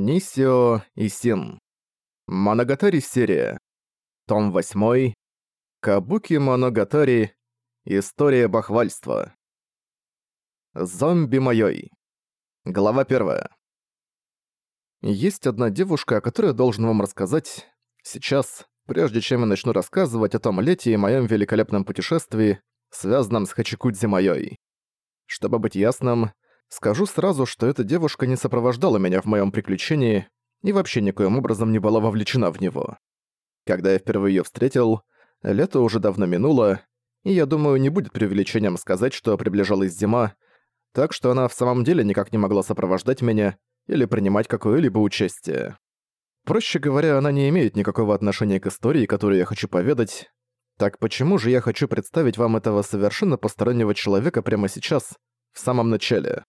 Нисио и Син. Моногатари серия. Том 8. Кабуки Моногатари. История бахвальства. Зомби моёй. Глава 1. Есть одна девушка, о которой я должен вам рассказать сейчас, прежде чем я начну рассказывать о том лете и моем великолепном путешествии, связанном с Хачикудзи моёй. Чтобы быть ясным, скажу сразу, что эта девушка не сопровождала меня в моем приключении и вообще никоим образом не была вовлечена в него. Когда я впервые ее встретил, лето уже давно минуло, и я думаю, не будет преувеличением сказать, что приближалась зима, так что она в самом деле никак не могла сопровождать меня или принимать какое-либо участие. Проще говоря, она не имеет никакого отношения к истории, которую я хочу поведать, так почему же я хочу представить вам этого совершенно постороннего человека прямо сейчас, в самом начале?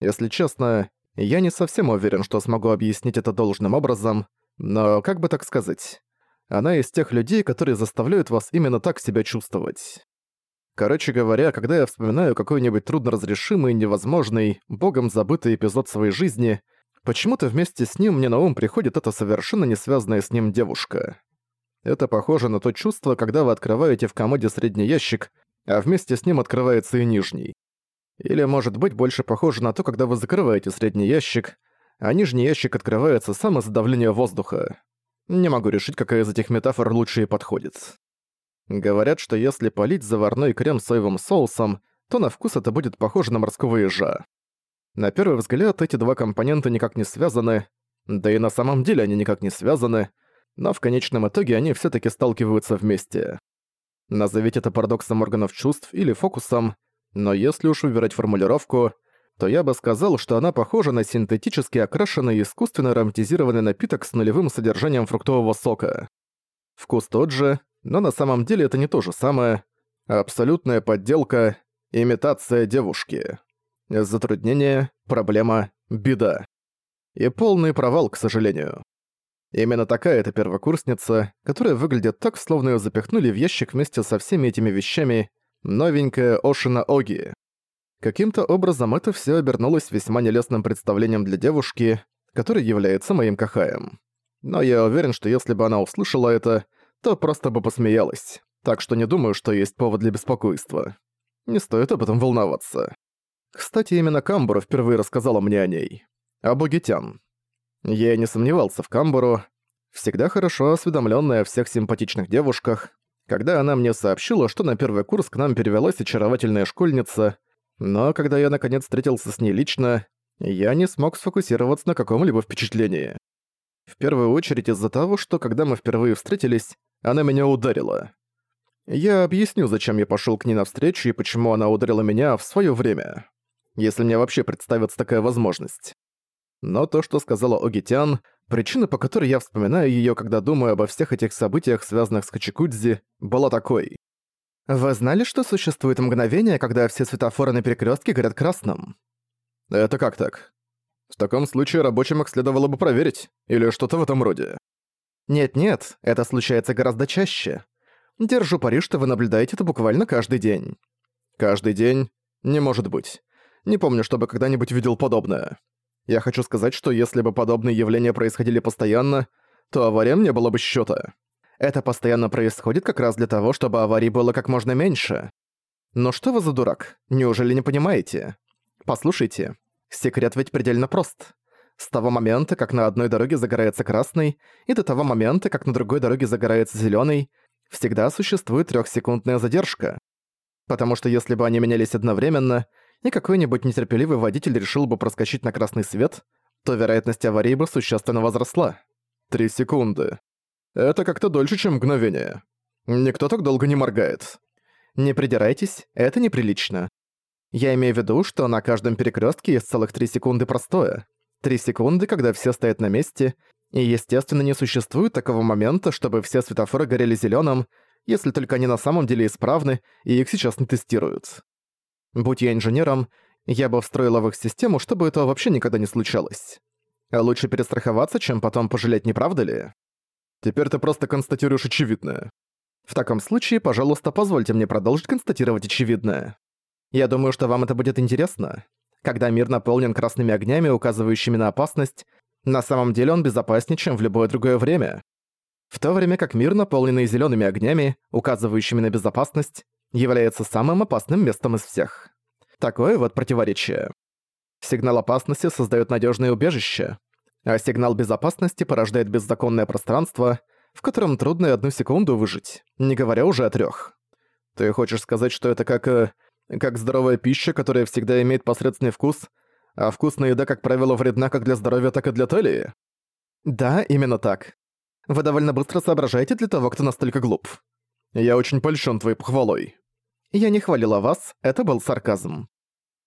Если честно, я не совсем уверен, что смогу объяснить это должным образом, но как бы так сказать, она из тех людей, которые заставляют вас именно так себя чувствовать. Короче говоря, когда я вспоминаю какой-нибудь трудноразрешимый, невозможный, богом забытый эпизод своей жизни, почему-то вместе с ним мне на ум приходит эта совершенно не связанная с ним девушка. Это похоже на то чувство, когда вы открываете в комоде средний ящик, а вместе с ним открывается и нижний. Или, может быть, больше похоже на то, когда вы закрываете средний ящик, а нижний ящик открывается сам из-за давления воздуха. Не могу решить, какая из этих метафор лучше и подходит. Говорят, что если полить заварной крем соевым соусом, то на вкус это будет похоже на морского ежа. На первый взгляд эти два компонента никак не связаны, да и на самом деле они никак не связаны, но в конечном итоге они все таки сталкиваются вместе. Назовите это парадоксом органов чувств или фокусом, но если уж выбирать формулировку, то я бы сказал, что она похожа на синтетически окрашенный искусственно ароматизированный напиток с нулевым содержанием фруктового сока. Вкус тот же, но на самом деле это не то же самое. Абсолютная подделка, имитация девушки. Затруднение, проблема, беда. И полный провал, к сожалению. Именно такая эта первокурсница, которая выглядит так, словно её запихнули в ящик вместе со всеми этими вещами, новенькая Ошина Оги. Каким-то образом это всё обернулось весьма нелестным представлением для девушки, которая является моим кахаем. Но я уверен, что если бы она услышала это, то просто бы посмеялась. Так что не думаю, что есть повод для беспокойства. Не стоит об этом волноваться. Кстати, именно Камбура впервые рассказала мне о ней. О Богитян. Я не сомневался в Камбуру, всегда хорошо осведомленная о всех симпатичных девушках, когда она мне сообщила, что на первый курс к нам перевелась очаровательная школьница, но когда я наконец встретился с ней лично, я не смог сфокусироваться на каком-либо впечатлении. В первую очередь из-за того, что когда мы впервые встретились, она меня ударила. Я объясню, зачем я пошёл к ней навстречу и почему она ударила меня в своё время. Если мне вообще представится такая возможность. Но то, что сказала Огитян, причина, по которой я вспоминаю её, когда думаю обо всех этих событиях, связанных с Хачикудзи, была такой. «Вы знали, что существует мгновение, когда все светофоры на перекрёстке горят красным?» «Это как так?» «В таком случае рабочим их следовало бы проверить, или что-то в этом роде». «Нет-нет, это случается гораздо чаще. Держу пари, что вы наблюдаете это буквально каждый день». «Каждый день? Не может быть. Не помню, чтобы когда-нибудь видел подобное». Я хочу сказать, что если бы подобные явления происходили постоянно, то авариям не было бы счета. Это постоянно происходит как раз для того, чтобы аварий было как можно меньше. Но что вы за дурак? Неужели не понимаете? Послушайте, секрет ведь предельно прост. С того момента, как на одной дороге загорается красный, и до того момента, как на другой дороге загорается зеленый, всегда существует трехсекундная задержка. Потому что если бы они менялись одновременно, и какой-нибудь нетерпеливый водитель решил бы проскочить на красный свет, то вероятность аварии бы существенно возросла. Три секунды. Это как-то дольше, чем мгновение. Никто так долго не моргает. Не придирайтесь, это неприлично. Я имею в виду, что на каждом перекрестке есть целых три секунды простое. Три секунды, когда все стоят на месте, и, естественно, не существует такого момента, чтобы все светофоры горели зеленым, если только они на самом деле исправны, и их сейчас не тестируют. Будь я инженером, я бы встроила в их систему, чтобы этого вообще никогда не случалось. А лучше перестраховаться, чем потом пожалеть, не правда ли? Теперь ты просто констатируешь очевидное. В таком случае, пожалуйста, позвольте мне продолжить констатировать очевидное. Я думаю, что вам это будет интересно. Когда мир наполнен красными огнями, указывающими на опасность, На самом деле он безопаснее, чем в любое другое время. В то время как мир, наполненный зелеными огнями, указывающими на безопасность, является самым опасным местом из всех. Такое вот противоречие. Сигнал опасности создает надежное убежище, а сигнал безопасности порождает беззаконное пространство, в котором трудно и одну секунду выжить, не говоря уже о трех. Ты хочешь сказать, что это как... Э, как здоровая пища, которая всегда имеет посредственный вкус, а вкусная еда, как правило, вредна как для здоровья, так и для талии? Да, именно так. Вы довольно быстро соображаете для того, кто настолько глуп. Я очень польщен твоей похвалой. Я не хвалила вас, это был сарказм.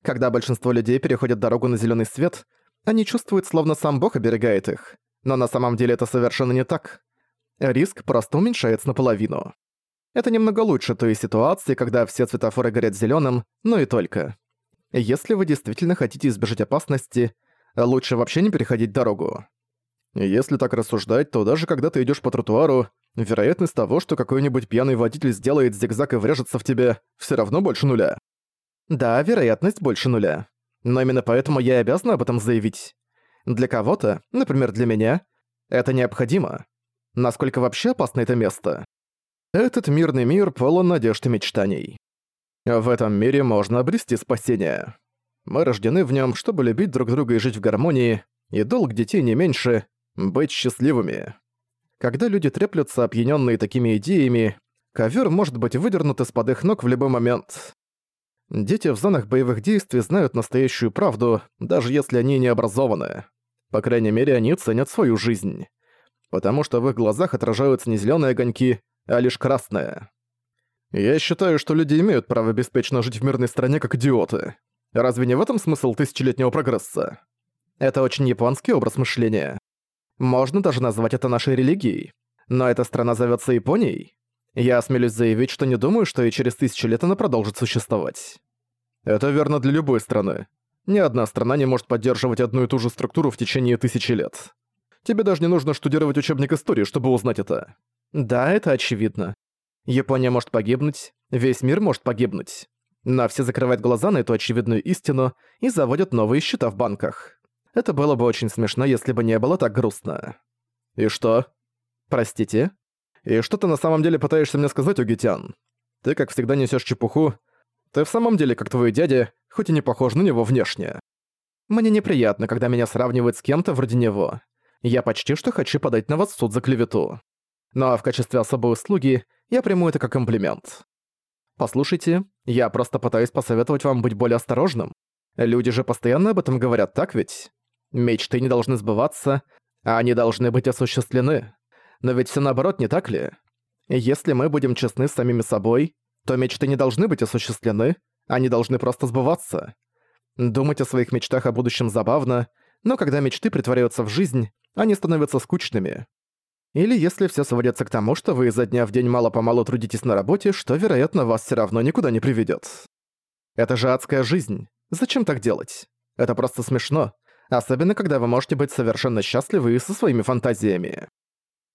Когда большинство людей переходят дорогу на зеленый свет, они чувствуют, словно сам Бог оберегает их. Но на самом деле это совершенно не так. Риск просто уменьшается наполовину. Это немного лучше той ситуации, когда все светофоры горят зеленым, но и только. Если вы действительно хотите избежать опасности, лучше вообще не переходить дорогу. Если так рассуждать, то даже когда ты идешь по тротуару, вероятность того, что какой-нибудь пьяный водитель сделает зигзаг и врежется в тебя, все равно больше нуля. Да, вероятность больше нуля. Но именно поэтому я и обязана об этом заявить. Для кого-то, например, для меня, это необходимо. Насколько вообще опасно это место? Этот мирный мир полон надежд и мечтаний. В этом мире можно обрести спасение. Мы рождены в нем, чтобы любить друг друга и жить в гармонии, и долг детей не меньше — быть счастливыми. Когда люди треплются, опьянённые такими идеями, ковер может быть выдернут из-под их ног в любой момент. Дети в зонах боевых действий знают настоящую правду, даже если они не образованы. По крайней мере, они ценят свою жизнь. Потому что в их глазах отражаются не зеленые огоньки, а лишь красные. Я считаю, что люди имеют право беспечно жить в мирной стране как идиоты. Разве не в этом смысл тысячелетнего прогресса? Это очень японский образ мышления. Можно даже назвать это нашей религией. Но эта страна зовется Японией. Я осмелюсь заявить, что не думаю, что и через тысячу лет она продолжит существовать. Это верно для любой страны. Ни одна страна не может поддерживать одну и ту же структуру в течение тысячи лет. Тебе даже не нужно штудировать учебник истории, чтобы узнать это. Да, это очевидно. Япония может погибнуть, весь мир может погибнуть. Но все закрывают глаза на эту очевидную истину и заводят новые счета в банках. Это было бы очень смешно, если бы не было так грустно. И что? Простите? И что ты на самом деле пытаешься мне сказать, Угитян? Ты, как всегда, несешь чепуху. Ты в самом деле как твой дядя, хоть и не похож на него внешне. Мне неприятно, когда меня сравнивают с кем-то вроде него. Я почти что хочу подать на вас в суд за клевету. Но в качестве особой услуги я приму это как комплимент. Послушайте, я просто пытаюсь посоветовать вам быть более осторожным. Люди же постоянно об этом говорят, так ведь? Мечты не должны сбываться, а они должны быть осуществлены. Но ведь все наоборот, не так ли? Если мы будем честны с самими собой, то мечты не должны быть осуществлены, они должны просто сбываться. Думать о своих мечтах о будущем забавно, но когда мечты притворяются в жизнь, они становятся скучными. Или если все сводится к тому, что вы изо дня в день мало-помалу трудитесь на работе, что, вероятно, вас все равно никуда не приведет. Это же адская жизнь. Зачем так делать? Это просто смешно. Особенно, когда вы можете быть совершенно счастливы со своими фантазиями.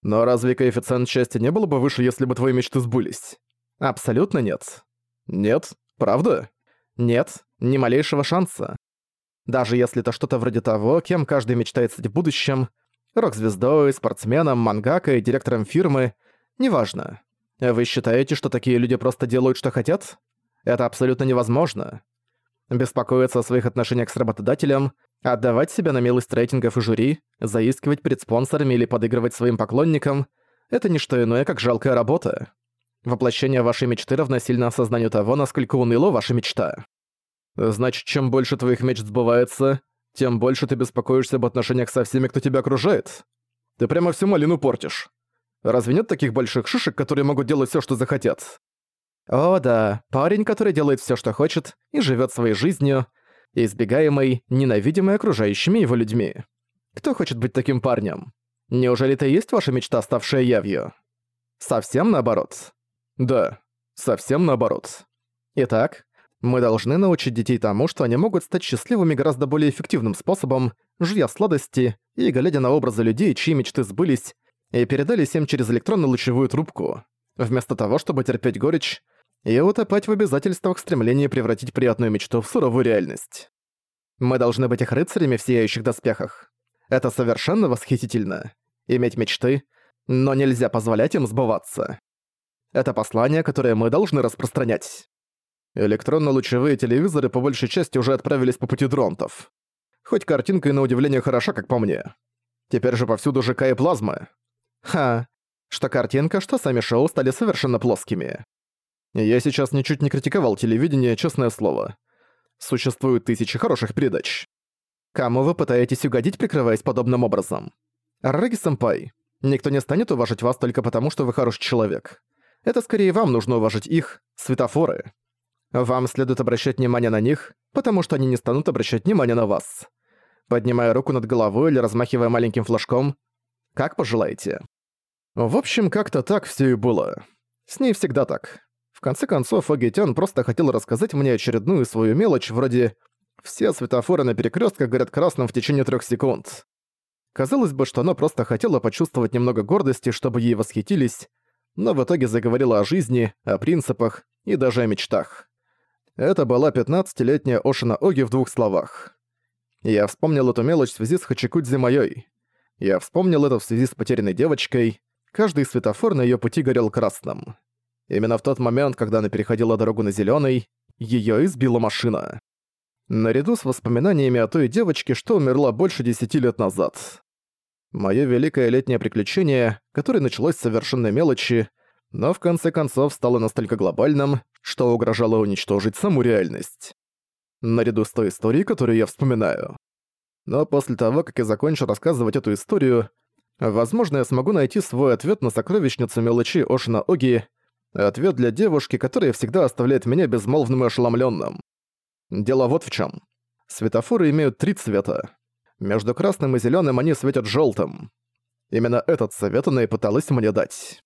Но разве коэффициент счастья не было бы выше, если бы твои мечты сбылись? Абсолютно нет. Нет? Правда? Нет, ни малейшего шанса. Даже если это что-то вроде того, кем каждый мечтает стать в будущем, рок-звездой, спортсменом, мангакой, директором фирмы, неважно. Вы считаете, что такие люди просто делают, что хотят? Это абсолютно невозможно. Беспокоиться о своих отношениях с работодателем, Отдавать себя на милость рейтингов и жюри, заискивать перед спонсорами или подыгрывать своим поклонникам — это не что иное, как жалкая работа. Воплощение вашей мечты равносильно осознанию того, насколько уныло ваша мечта. Значит, чем больше твоих мечт сбывается, тем больше ты беспокоишься об отношениях со всеми, кто тебя окружает. Ты прямо всю малину портишь. Разве нет таких больших шишек, которые могут делать все, что захотят? О да, парень, который делает все, что хочет, и живет своей жизнью — избегаемый, ненавидимый окружающими его людьми. Кто хочет быть таким парнем? Неужели это и есть ваша мечта, ставшая явью? Совсем наоборот. Да, совсем наоборот. Итак, мы должны научить детей тому, что они могут стать счастливыми гораздо более эффективным способом, жуя сладости и глядя на образы людей, чьи мечты сбылись, и передались им через электронно-лучевую трубку, вместо того, чтобы терпеть горечь и утопать в обязательствах стремления превратить приятную мечту в суровую реальность. Мы должны быть их рыцарями в сияющих доспехах. Это совершенно восхитительно. Иметь мечты, но нельзя позволять им сбываться. Это послание, которое мы должны распространять. Электронно-лучевые телевизоры по большей части уже отправились по пути дронтов. Хоть картинка и на удивление хороша, как по мне. Теперь же повсюду ЖК и плазмы. Ха, что картинка, что сами шоу стали совершенно плоскими. Я сейчас ничуть не критиковал телевидение, честное слово. Существуют тысячи хороших передач. Кому вы пытаетесь угодить, прикрываясь подобным образом? Раги-сэмпай, никто не станет уважать вас только потому, что вы хороший человек. Это скорее вам нужно уважать их, светофоры. Вам следует обращать внимание на них, потому что они не станут обращать внимание на вас. Поднимая руку над головой или размахивая маленьким флажком, как пожелаете. В общем, как-то так все и было. С ней всегда так. В конце концов, Огитян просто хотел рассказать мне очередную свою мелочь, вроде «все светофоры на перекрестках горят красным в течение трех секунд». Казалось бы, что она просто хотела почувствовать немного гордости, чтобы ей восхитились, но в итоге заговорила о жизни, о принципах и даже о мечтах. Это была 15-летняя Ошина Оги в двух словах. Я вспомнил эту мелочь в связи с Хачикудзи Майой. Я вспомнил это в связи с потерянной девочкой. Каждый светофор на её пути горел красным. Именно в тот момент, когда она переходила дорогу на зелёный, её избила машина. Наряду с воспоминаниями о той девочке, что умерла больше десяти лет назад. Моё великое летнее приключение, которое началось с совершенной мелочи, но в конце концов стало настолько глобальным, что угрожало уничтожить саму реальность. Наряду с той историей, которую я вспоминаю. Но после того, как я закончу рассказывать эту историю, возможно, я смогу найти свой ответ на сокровищницу мелочи Ошина Оги, ответ для девушки, которая всегда оставляет меня безмолвным и ошеломлённым. Дело вот в чем. Светофоры имеют три цвета. Между красным и зеленым они светят желтым. Именно этот совет она и пыталась мне дать.